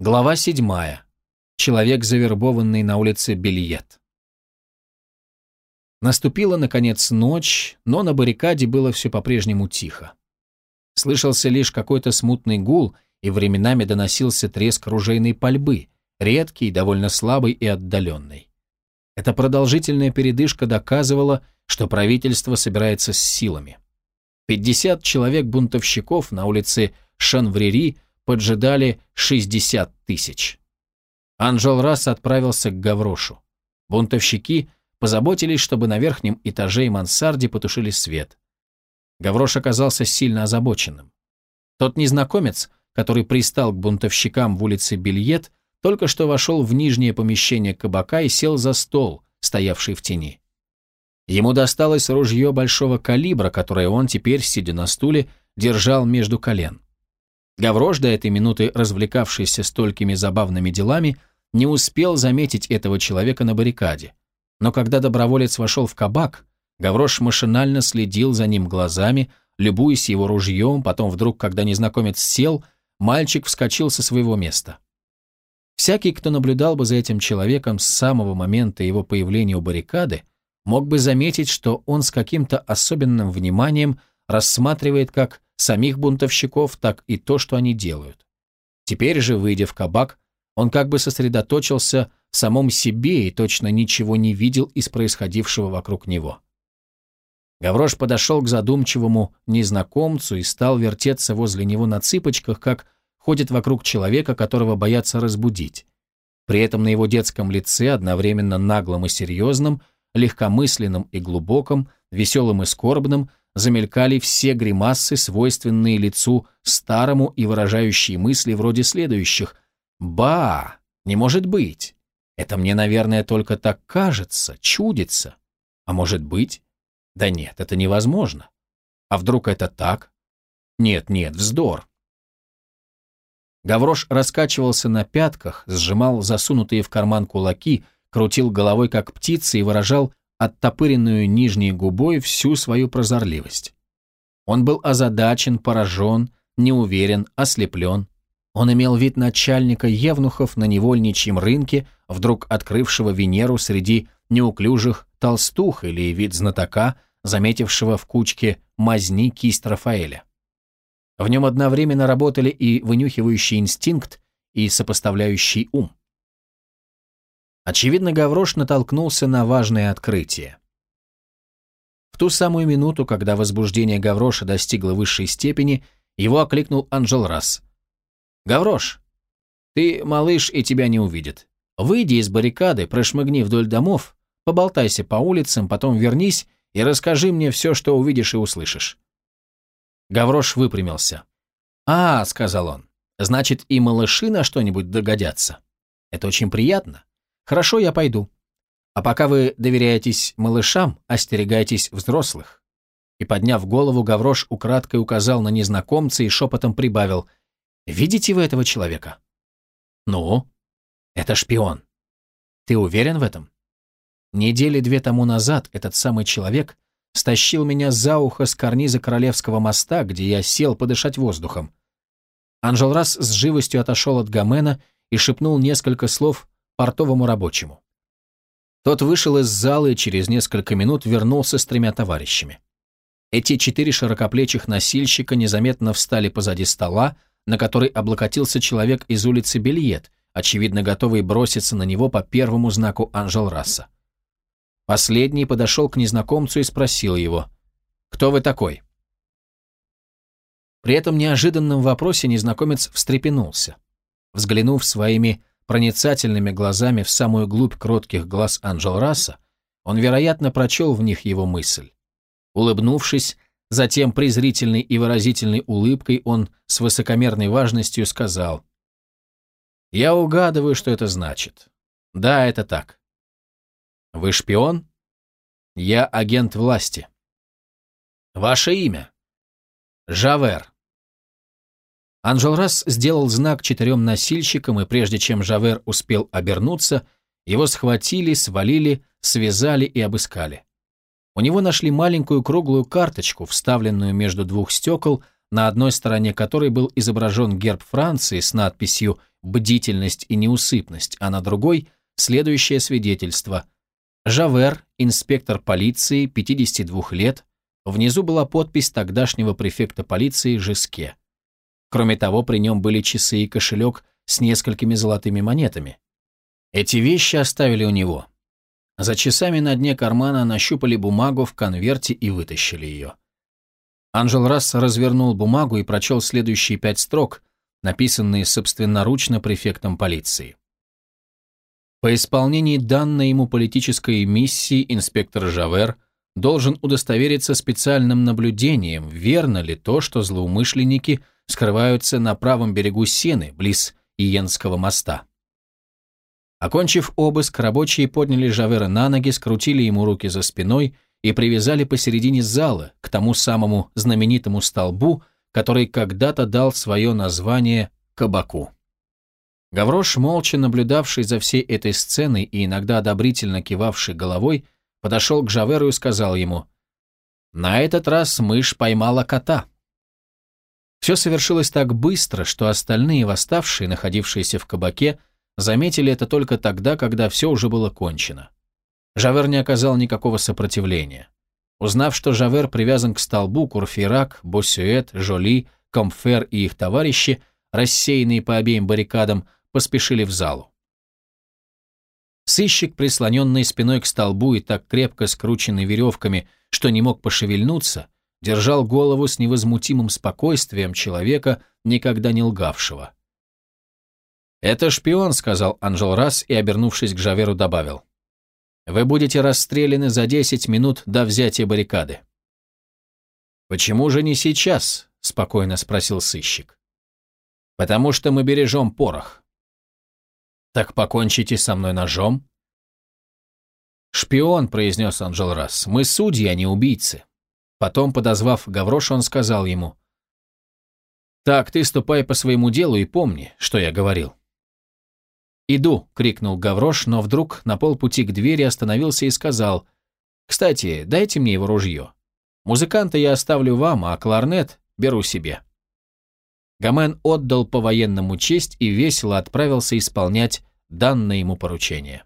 Глава 7. Человек, завербованный на улице Бельет. Наступила, наконец, ночь, но на баррикаде было все по-прежнему тихо. Слышался лишь какой-то смутный гул, и временами доносился треск ружейной пальбы, редкий, довольно слабый и отдаленный. Эта продолжительная передышка доказывала, что правительство собирается с силами. 50 человек-бунтовщиков на улице Шанврери – поджидали 60 тысяч. Анжел Расс отправился к Гаврошу. Бунтовщики позаботились, чтобы на верхнем этаже и мансарде потушили свет. Гаврош оказался сильно озабоченным. Тот незнакомец, который пристал к бунтовщикам в улице Бельет, только что вошел в нижнее помещение кабака и сел за стол, стоявший в тени. Ему досталось ружье большого калибра, которое он теперь, сидя на стуле, держал между колен. Гаврош, до этой минуты развлекавшийся столькими забавными делами, не успел заметить этого человека на баррикаде. Но когда доброволец вошел в кабак, Гаврош машинально следил за ним глазами, любуясь его ружьем, потом вдруг, когда незнакомец сел, мальчик вскочил со своего места. Всякий, кто наблюдал бы за этим человеком с самого момента его появления у баррикады, мог бы заметить, что он с каким-то особенным вниманием рассматривает как самих бунтовщиков, так и то, что они делают. Теперь же, выйдя в кабак, он как бы сосредоточился в самом себе и точно ничего не видел из происходившего вокруг него. Гаврош подошел к задумчивому незнакомцу и стал вертеться возле него на цыпочках, как ходит вокруг человека, которого боятся разбудить. При этом на его детском лице, одновременно наглым и серьезным, легкомысленным и глубоком, веселым и скорбным, замелькали все гримасы, свойственные лицу старому и выражающие мысли вроде следующих. «Ба! Не может быть! Это мне, наверное, только так кажется, чудится. А может быть? Да нет, это невозможно. А вдруг это так? Нет, нет, вздор!» Гаврош раскачивался на пятках, сжимал засунутые в карман кулаки, крутил головой как птица и выражал оттопыренную нижней губой всю свою прозорливость. Он был озадачен, поражен, неуверен, ослеплен. Он имел вид начальника евнухов на невольничьем рынке, вдруг открывшего Венеру среди неуклюжих толстух или вид знатока, заметившего в кучке мазни кисть Рафаэля. В нем одновременно работали и вынюхивающий инстинкт, и сопоставляющий ум. Очевидно, Гаврош натолкнулся на важное открытие. В ту самую минуту, когда возбуждение Гавроша достигло высшей степени, его окликнул Анжел Расс. «Гаврош, ты малыш и тебя не увидит. Выйди из баррикады, прошмыгни вдоль домов, поболтайся по улицам, потом вернись и расскажи мне все, что увидишь и услышишь». Гаврош выпрямился. «А, — сказал он, — значит, и малыши на что-нибудь догодятся. Это очень приятно. Хорошо, я пойду. А пока вы доверяетесь малышам, остерегайтесь взрослых. И подняв голову, Гаврош украдкой указал на незнакомца и шепотом прибавил. Видите вы этого человека? Ну? Это шпион. Ты уверен в этом? Недели две тому назад этот самый человек стащил меня за ухо с карниза Королевского моста, где я сел подышать воздухом. Анжелрас с живостью отошел от Гомена и шепнул несколько слов портовому рабочему. Тот вышел из зала и через несколько минут вернулся с тремя товарищами. Эти четыре широкоплечих носильщика незаметно встали позади стола, на который облокотился человек из улицы Бельет, очевидно готовый броситься на него по первому знаку Анжел Расса. Последний подошел к незнакомцу и спросил его, «Кто вы такой?» При этом неожиданном вопросе незнакомец встрепенулся. Взглянув своими проницательными глазами в самую глубь кротких глаз Анджел Расса, он, вероятно, прочел в них его мысль. Улыбнувшись, затем презрительной и выразительной улыбкой он с высокомерной важностью сказал, «Я угадываю, что это значит. Да, это так. Вы шпион? Я агент власти. Ваше имя? Жавер. Анжелрас сделал знак четырем носильщикам, и прежде чем Жавер успел обернуться, его схватили, свалили, связали и обыскали. У него нашли маленькую круглую карточку, вставленную между двух стекол, на одной стороне которой был изображен герб Франции с надписью бдительность и неусыпность, а на другой – следующее свидетельство. Жавер, инспектор полиции, 52 лет, внизу была подпись тогдашнего префекта полиции Жеске. Кроме того, при нем были часы и кошелек с несколькими золотыми монетами. Эти вещи оставили у него. За часами на дне кармана нащупали бумагу в конверте и вытащили ее. Анжел Расс развернул бумагу и прочел следующие пять строк, написанные собственноручно префектом полиции. По исполнении данной ему политической миссии инспектор Жавер должен удостовериться специальным наблюдением, верно ли то, что злоумышленники скрываются на правом берегу Сены, близ Иенского моста. Окончив обыск, рабочие подняли Жавера на ноги, скрутили ему руки за спиной и привязали посередине зала к тому самому знаменитому столбу, который когда-то дал свое название кабаку. Гаврош, молча наблюдавший за всей этой сценой и иногда одобрительно кивавший головой, подошел к Жаверу и сказал ему, «На этот раз мышь поймала кота». Все совершилось так быстро, что остальные восставшие, находившиеся в кабаке, заметили это только тогда, когда все уже было кончено. Жавер не оказал никакого сопротивления. Узнав, что Жавер привязан к столбу, Курфирак, Боссюэт, Жоли, Комфер и их товарищи, рассеянные по обеим баррикадам, поспешили в залу. Сыщик, прислоненный спиной к столбу и так крепко скрученный веревками, что не мог пошевельнуться, держал голову с невозмутимым спокойствием человека, никогда не лгавшего. «Это шпион», — сказал Анжел раз и, обернувшись к Жаверу, добавил. «Вы будете расстреляны за 10 минут до взятия баррикады». «Почему же не сейчас?» — спокойно спросил сыщик. «Потому что мы бережем порох». «Так покончите со мной ножом?» «Шпион», — произнес Анжел раз, — «мы судьи, а не убийцы». Потом, подозвав Гавроша, он сказал ему, «Так, ты ступай по своему делу и помни, что я говорил». «Иду!» — крикнул Гаврош, но вдруг на полпути к двери остановился и сказал, «Кстати, дайте мне его ружье. Музыканта я оставлю вам, а кларнет беру себе». Гомен отдал по военному честь и весело отправился исполнять данное ему поручение.